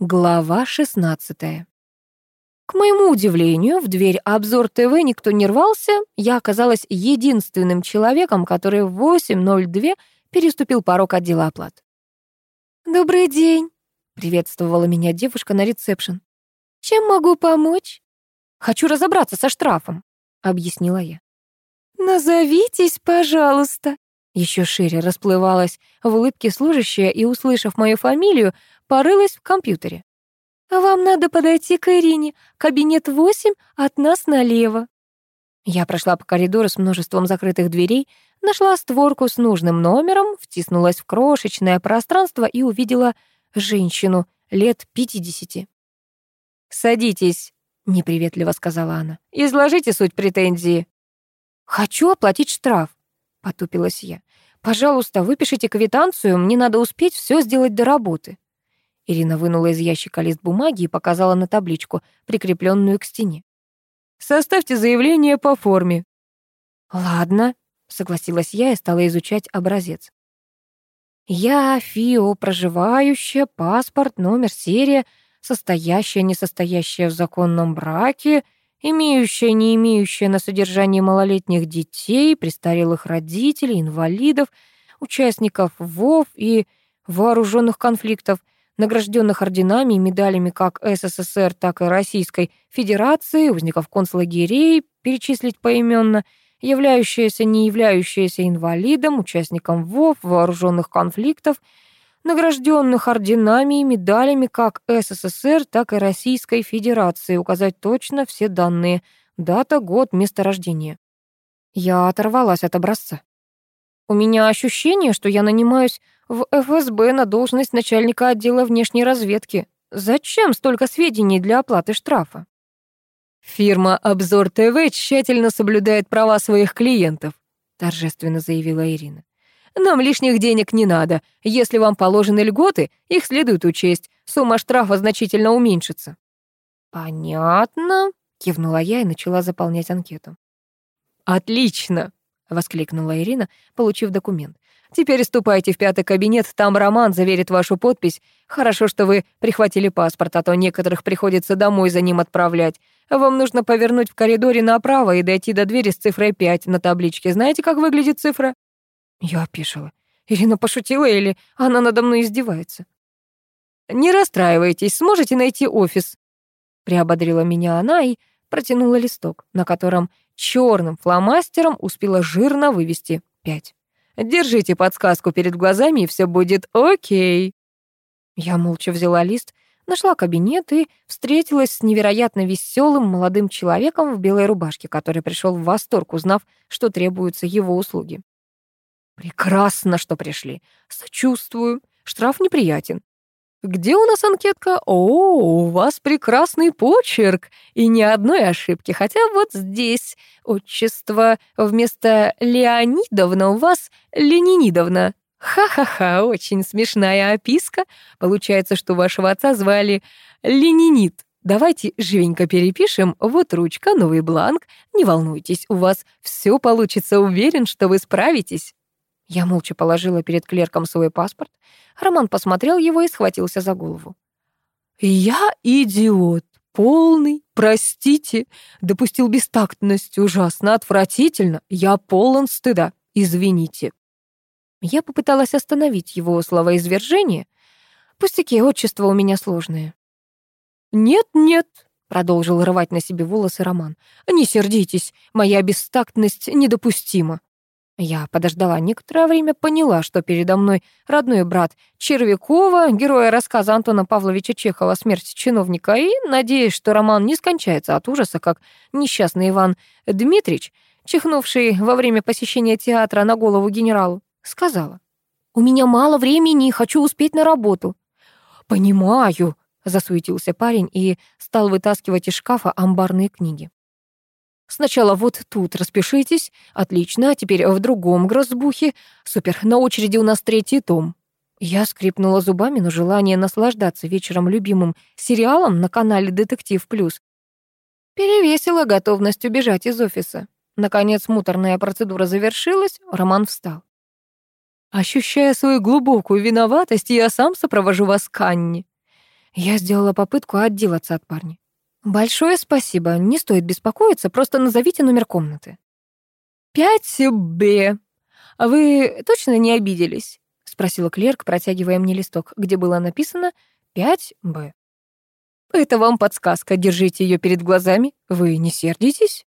Глава 16. К моему удивлению, в дверь обзор ТВ никто не рвался. Я оказалась единственным человеком, который в 8.02 переступил порог отдела оплат. «Добрый день», — приветствовала меня девушка на ресепшн. «Чем могу помочь?» «Хочу разобраться со штрафом», — объяснила я. «Назовитесь, пожалуйста», еще шире расплывалась в улыбке служащая и, услышав мою фамилию, порылась в компьютере. «Вам надо подойти к Ирине, кабинет 8, от нас налево». Я прошла по коридору с множеством закрытых дверей, нашла створку с нужным номером, втиснулась в крошечное пространство и увидела женщину лет пятидесяти. «Садитесь», — неприветливо сказала она. «Изложите суть претензии». «Хочу оплатить штраф», — потупилась я. «Пожалуйста, выпишите квитанцию, мне надо успеть все сделать до работы». Ирина вынула из ящика лист бумаги и показала на табличку, прикрепленную к стене. «Составьте заявление по форме». «Ладно», — согласилась я и стала изучать образец. «Я, ФИО, проживающая, паспорт, номер, серия, состоящая, несостоящая в законном браке, имеющая, не имеющая на содержании малолетних детей, престарелых родителей, инвалидов, участников ВОВ и вооруженных конфликтов — награжденных орденами и медалями как СССР, так и Российской Федерации, узников концлагерей, перечислить поименно, являющиеся, не являющиеся инвалидом, участником ВОВ, вооруженных конфликтов, награжденных орденами и медалями как СССР, так и Российской Федерации, указать точно все данные, дата, год, место рождения. Я оторвалась от образца. У меня ощущение, что я нанимаюсь в ФСБ на должность начальника отдела внешней разведки. Зачем столько сведений для оплаты штрафа? Фирма Обзор ТВ тщательно соблюдает права своих клиентов, торжественно заявила Ирина. Нам лишних денег не надо. Если вам положены льготы, их следует учесть. Сумма штрафа значительно уменьшится. Понятно, кивнула я и начала заполнять анкету. Отлично, воскликнула Ирина, получив документ. Теперь ступайте в пятый кабинет, там Роман заверит вашу подпись. Хорошо, что вы прихватили паспорт, а то некоторых приходится домой за ним отправлять. Вам нужно повернуть в коридоре направо и дойти до двери с цифрой 5 на табличке. Знаете, как выглядит цифра? Я опешила. Ирина пошутила или она надо мной издевается? Не расстраивайтесь, сможете найти офис. Приободрила меня она и протянула листок, на котором черным фломастером успела жирно вывести 5. Держите подсказку перед глазами, и все будет окей». Я молча взяла лист, нашла кабинет и встретилась с невероятно веселым молодым человеком в белой рубашке, который пришел в восторг, узнав, что требуются его услуги. «Прекрасно, что пришли. Сочувствую. Штраф неприятен. «Где у нас анкетка? О, у вас прекрасный почерк и ни одной ошибки, хотя вот здесь отчество вместо Леонидовна у вас Ленинидовна. Ха-ха-ха, очень смешная описка. Получается, что вашего отца звали Ленинит. Давайте живенько перепишем. Вот ручка, новый бланк. Не волнуйтесь, у вас все получится, уверен, что вы справитесь». Я молча положила перед клерком свой паспорт. Роман посмотрел его и схватился за голову. «Я идиот, полный, простите, допустил бестактность, ужасно, отвратительно, я полон стыда, извините». Я попыталась остановить его словоизвержение. Пустяки, отчество у меня сложное. «Нет-нет», — продолжил рвать на себе волосы Роман, «не сердитесь, моя бестактность недопустима. Я подождала некоторое время, поняла, что передо мной родной брат Червякова, героя рассказа Антона Павловича Чехова «Смерть чиновника», и, надеясь, что роман не скончается от ужаса, как несчастный Иван Дмитрич, чихнувший во время посещения театра на голову генералу, сказала, «У меня мало времени и хочу успеть на работу». «Понимаю», — засуетился парень и стал вытаскивать из шкафа амбарные книги. Сначала вот тут распишитесь. Отлично, а теперь в другом грозбухе. Супер, на очереди у нас третий том. Я скрипнула зубами, но желание наслаждаться вечером любимым сериалом на канале «Детектив Плюс» перевесила готовность убежать из офиса. Наконец муторная процедура завершилась, Роман встал. Ощущая свою глубокую виноватость, я сам сопровожу вас к Анне. Я сделала попытку отделаться от парня. «Большое спасибо, не стоит беспокоиться, просто назовите номер комнаты». «Пять Б. А вы точно не обиделись?» — спросила клерк, протягивая мне листок, где было написано «пять Б». «Это вам подсказка, держите ее перед глазами. Вы не сердитесь?»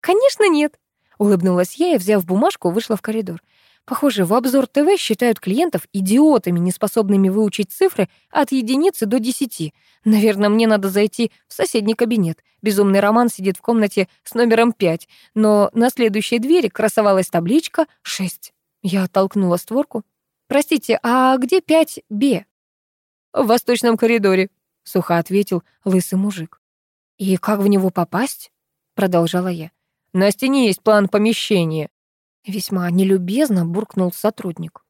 «Конечно нет», — улыбнулась я и, взяв бумажку, вышла в коридор. Похоже, в обзор ТВ считают клиентов идиотами, неспособными выучить цифры от единицы до десяти. Наверное, мне надо зайти в соседний кабинет. Безумный Роман сидит в комнате с номером пять, но на следующей двери красовалась табличка шесть. Я оттолкнула створку. «Простите, а где пять Б?» «В восточном коридоре», — сухо ответил лысый мужик. «И как в него попасть?» — продолжала я. «На стене есть план помещения». Весьма нелюбезно буркнул сотрудник.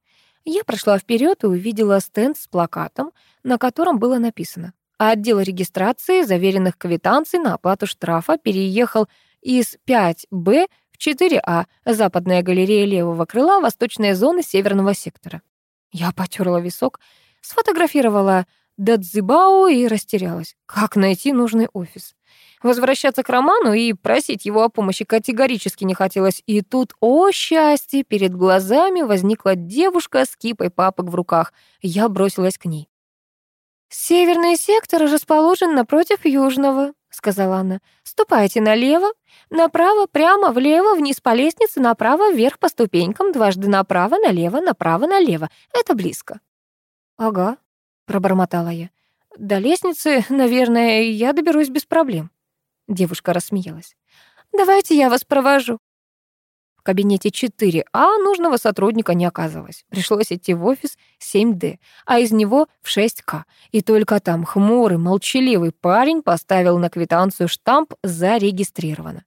Я прошла вперед и увидела стенд с плакатом, на котором было написано «Отдел регистрации заверенных квитанций на оплату штрафа переехал из 5Б в 4А, западная галерея левого крыла, восточная зона северного сектора». Я потерла висок, сфотографировала Дадзибао и растерялась. Как найти нужный офис? Возвращаться к Роману и просить его о помощи категорически не хотелось. И тут, о счастье, перед глазами возникла девушка с кипой папок в руках. Я бросилась к ней. «Северный сектор расположен напротив южного», — сказала она. «Ступайте налево, направо, прямо, влево, вниз по лестнице, направо, вверх по ступенькам, дважды направо, налево, направо, налево. Это близко». «Ага», — пробормотала я. «До лестницы, наверное, я доберусь без проблем». Девушка рассмеялась. «Давайте я вас провожу». В кабинете 4А нужного сотрудника не оказалось. Пришлось идти в офис 7D, а из него в 6К. И только там хмурый, молчаливый парень поставил на квитанцию штамп «Зарегистрировано».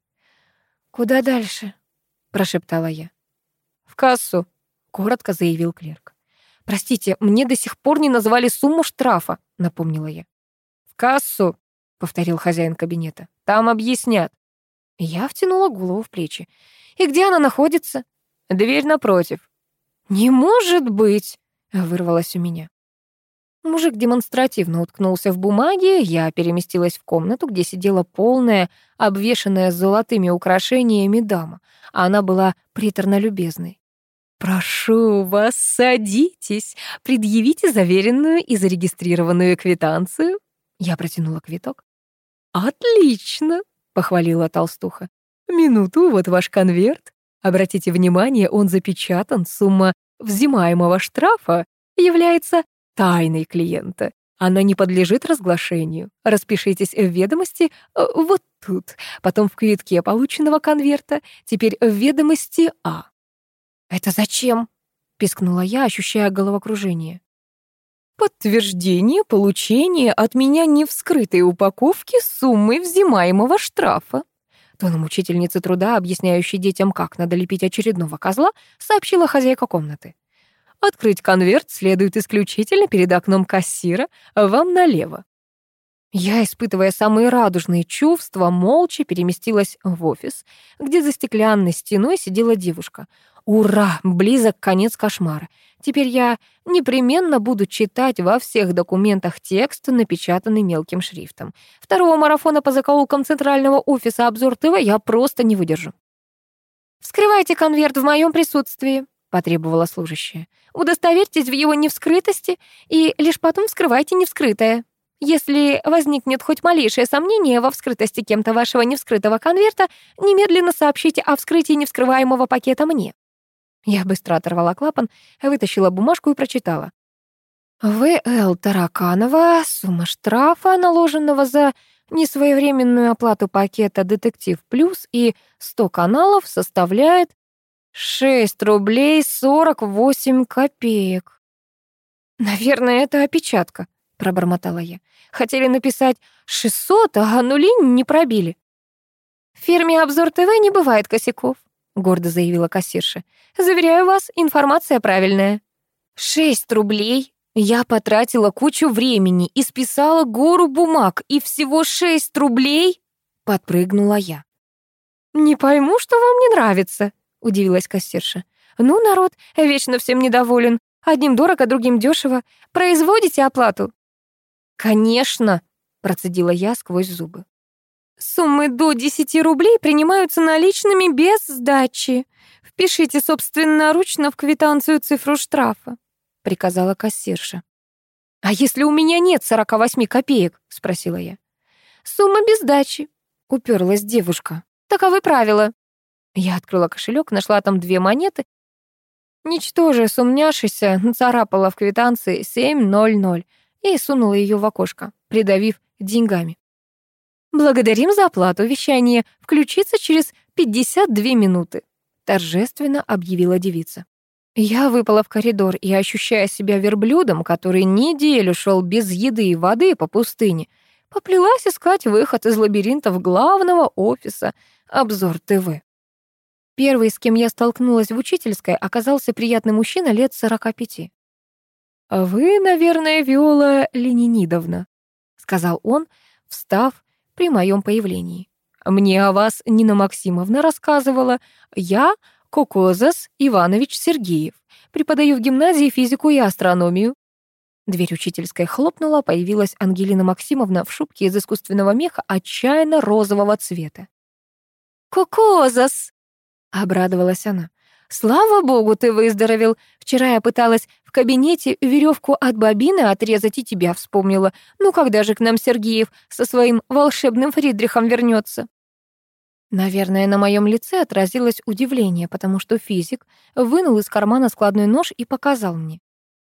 «Куда дальше?» — прошептала я. «В кассу», — коротко заявил клерк. «Простите, мне до сих пор не назвали сумму штрафа», — напомнила я. «В кассу», — повторил хозяин кабинета. «Там объяснят». Я втянула голову в плечи. «И где она находится?» «Дверь напротив». «Не может быть!» — вырвалось у меня. Мужик демонстративно уткнулся в бумаге, я переместилась в комнату, где сидела полная, обвешанная золотыми украшениями дама, она была приторно-любезной. «Прошу вас, садитесь, предъявите заверенную и зарегистрированную квитанцию». Я протянула квиток. «Отлично!» — похвалила толстуха. «Минуту, вот ваш конверт. Обратите внимание, он запечатан. Сумма взимаемого штрафа является тайной клиента. Она не подлежит разглашению. Распишитесь в ведомости э, вот тут, потом в квитке полученного конверта, теперь в ведомости А». «Это зачем?» — пискнула я, ощущая головокружение. Подтверждение получения от меня невскрытой упаковки суммы взимаемого штрафа. Тоном учительницы труда, объясняющей детям, как надо лепить очередного козла, сообщила хозяйка комнаты. Открыть конверт следует исключительно перед окном кассира, вам налево. Я, испытывая самые радужные чувства, молча переместилась в офис, где за стеклянной стеной сидела девушка. Ура! Близок конец кошмара. Теперь я непременно буду читать во всех документах текст, напечатанный мелким шрифтом. Второго марафона по закоулкам центрального офиса «Обзор ТВ» я просто не выдержу. «Вскрывайте конверт в моем присутствии», — потребовала служащая. «Удостоверьтесь в его невскрытости и лишь потом вскрывайте невскрытое. Если возникнет хоть малейшее сомнение во вскрытости кем-то вашего невскрытого конверта, немедленно сообщите о вскрытии невскрываемого пакета мне». Я быстро оторвала клапан, вытащила бумажку и прочитала. В.Л. Тараканова, сумма штрафа, наложенного за несвоевременную оплату пакета «Детектив Плюс» и 100 каналов, составляет 6 рублей 48 копеек. «Наверное, это опечатка», — пробормотала я. «Хотели написать 600, а нули не пробили». В фирме «Обзор ТВ» не бывает косяков гордо заявила кассирша. Заверяю вас, информация правильная. Шесть рублей. Я потратила кучу времени и списала гору бумаг, и всего шесть рублей? Подпрыгнула я. Не пойму, что вам не нравится, удивилась кассирша. Ну, народ вечно всем недоволен. Одним дорого, другим дешево. Производите оплату. «Конечно!» — процедила я сквозь зубы. «Суммы до 10 рублей принимаются наличными без сдачи. Впишите собственноручно в квитанцию цифру штрафа», — приказала кассирша. «А если у меня нет 48 копеек?» — спросила я. «Сумма без сдачи», — уперлась девушка. «Таковы правила». Я открыла кошелек, нашла там две монеты. Ничтоже сумняшися, нацарапала в квитанции 7.00 и сунула ее в окошко, придавив деньгами. «Благодарим за оплату. Вещание включится через 52 минуты», торжественно объявила девица. Я выпала в коридор и, ощущая себя верблюдом, который неделю шел без еды и воды по пустыне, поплелась искать выход из лабиринтов главного офиса «Обзор ТВ». Первый, с кем я столкнулась в учительской, оказался приятный мужчина лет 45. «Вы, наверное, Виола Ленинидовна», — сказал он, встав при моем появлении. «Мне о вас Нина Максимовна рассказывала. Я Кокозас Иванович Сергеев. Преподаю в гимназии физику и астрономию». Дверь учительской хлопнула, появилась Ангелина Максимовна в шубке из искусственного меха отчаянно розового цвета. «Кокозас!» Обрадовалась она. «Слава богу, ты выздоровел. Вчера я пыталась кабинете веревку от бобины отрезать и тебя вспомнила. Ну когда же к нам Сергеев со своим волшебным Фридрихом вернется? Наверное, на моем лице отразилось удивление, потому что физик вынул из кармана складной нож и показал мне.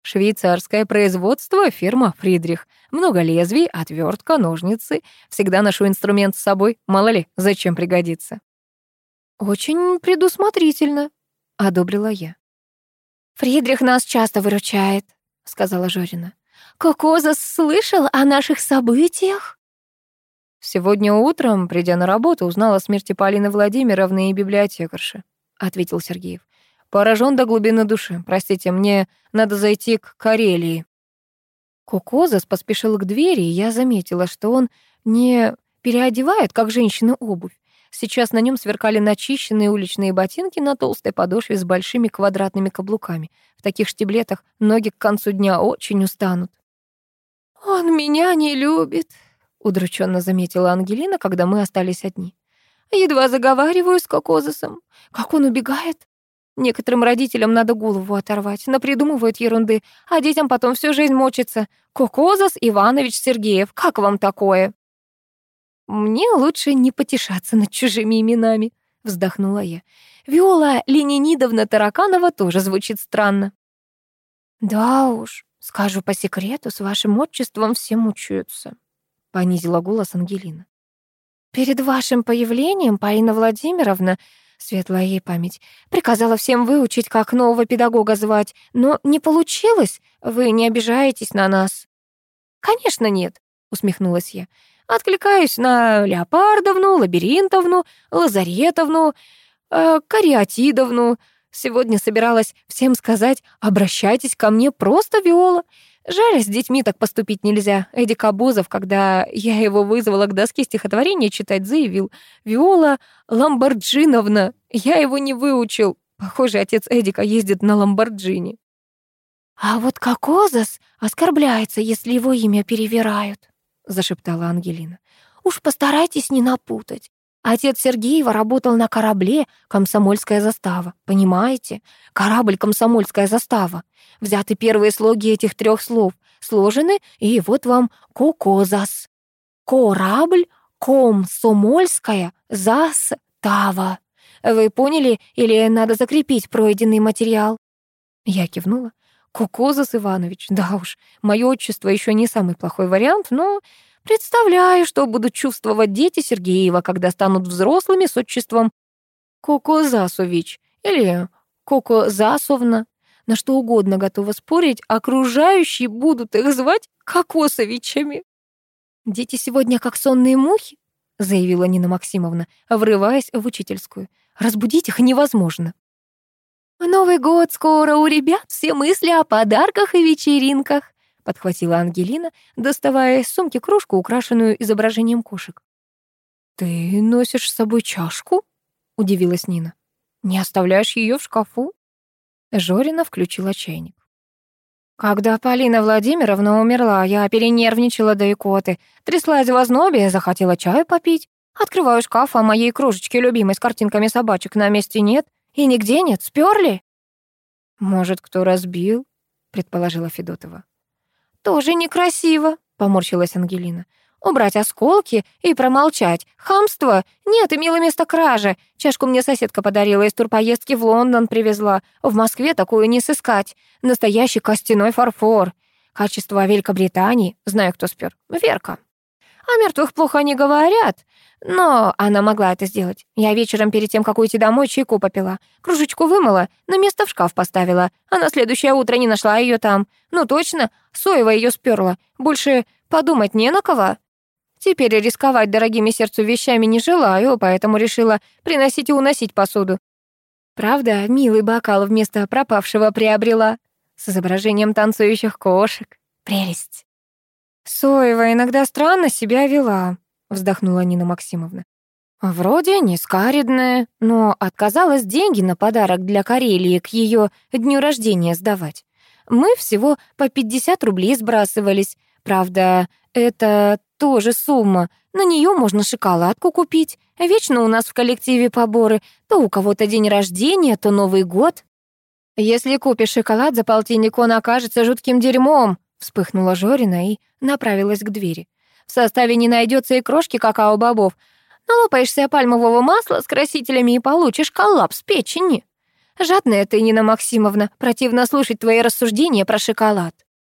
Швейцарское производство, фирма Фридрих. Много лезвий, отвертка, ножницы. Всегда ношу инструмент с собой, мало ли, зачем пригодится. «Очень предусмотрительно», — одобрила я. «Фридрих нас часто выручает», — сказала Жорина. «Кокозас слышал о наших событиях?» «Сегодня утром, придя на работу, узнал о смерти Полины Владимировны и библиотекарши», — ответил Сергеев. «Поражен до глубины души. Простите, мне надо зайти к Карелии». Кокозас поспешил к двери, и я заметила, что он не переодевает, как женщины, обувь. Сейчас на нем сверкали начищенные уличные ботинки на толстой подошве с большими квадратными каблуками. В таких штиблетах ноги к концу дня очень устанут. «Он меня не любит», — удрученно заметила Ангелина, когда мы остались одни. «Едва заговариваю с Кокозасом. Как он убегает? Некоторым родителям надо голову оторвать, напридумывают ерунды, а детям потом всю жизнь мочится. Кокозас Иванович Сергеев, как вам такое?» «Мне лучше не потешаться над чужими именами», — вздохнула я. «Виола Ленинидовна Тараканова тоже звучит странно». «Да уж, скажу по секрету, с вашим отчеством все мучаются», — понизила голос Ангелина. «Перед вашим появлением Полина Владимировна, светлая ей память, приказала всем выучить, как нового педагога звать, но не получилось. Вы не обижаетесь на нас?» «Конечно нет», — усмехнулась я. Откликаюсь на Леопардовну, Лабиринтовну, Лазаретовну, э, Кариатидовну. Сегодня собиралась всем сказать, обращайтесь ко мне просто Виола. Жаль, с детьми так поступить нельзя. Эдик Абузов, когда я его вызвала к доске стихотворения читать, заявил, «Виола Ламборджиновна, я его не выучил». Похоже, отец Эдика ездит на Ламборджини. А вот Кокозас оскорбляется, если его имя перевирают. — зашептала Ангелина. «Уж постарайтесь не напутать. Отец Сергеева работал на корабле «Комсомольская застава». Понимаете? Корабль «Комсомольская застава». Взяты первые слоги этих трех слов, сложены, и вот вам «кокозас». Корабль «Комсомольская застава». Вы поняли или надо закрепить пройденный материал? Я кивнула. Кукозас Иванович, да уж, мое отчество еще не самый плохой вариант, но представляю, что будут чувствовать дети Сергеева, когда станут взрослыми с отчеством Кокозасович или Кокозасовна. На что угодно готова спорить, окружающие будут их звать Кокосовичами. «Дети сегодня как сонные мухи», — заявила Нина Максимовна, врываясь в учительскую. «Разбудить их невозможно». «Новый год скоро, у ребят все мысли о подарках и вечеринках», подхватила Ангелина, доставая из сумки кружку, украшенную изображением кошек. «Ты носишь с собой чашку?» — удивилась Нина. «Не оставляешь ее в шкафу?» Жорина включила чайник. Когда Полина Владимировна умерла, я перенервничала до икоты, тряслась в ознобе, захотела чаю попить. Открываю шкаф, а моей кружечки любимой с картинками собачек на месте нет. И нигде нет, сперли. Может, кто разбил? предположила Федотова. Тоже некрасиво, поморщилась Ангелина. Убрать осколки и промолчать. Хамство? Нет, имело место кража. Чашку мне соседка подарила, из турпоездки в Лондон привезла. В Москве такую не сыскать. Настоящий костяной фарфор. Качество Великобритании. Знаю, кто спер. Верка. О мертвых плохо не говорят, но она могла это сделать. Я вечером перед тем, как уйти домой, чайку попила. Кружечку вымыла, на место в шкаф поставила, а на следующее утро не нашла ее там. Ну точно, Соева ее сперла. Больше подумать не на кого. Теперь рисковать дорогими сердцу вещами не желаю, поэтому решила приносить и уносить посуду. Правда, милый бокал вместо пропавшего приобрела. С изображением танцующих кошек. Прелесть. Соева иногда странно себя вела, вздохнула Нина Максимовна. Вроде не скаридная, но отказалась деньги на подарок для Карелии к ее дню рождения сдавать. Мы всего по 50 рублей сбрасывались. Правда, это тоже сумма. На нее можно шоколадку купить. Вечно у нас в коллективе поборы. То у кого-то день рождения, то Новый год. Если купишь шоколад за полтинник, он окажется жутким дерьмом, вспыхнула Жорина и направилась к двери. В составе не найдется и крошки какао-бобов. Налопаешься пальмового масла с красителями и получишь коллапс печени. Жадная ты, Нина Максимовна, противно слушать твои рассуждения про шоколад.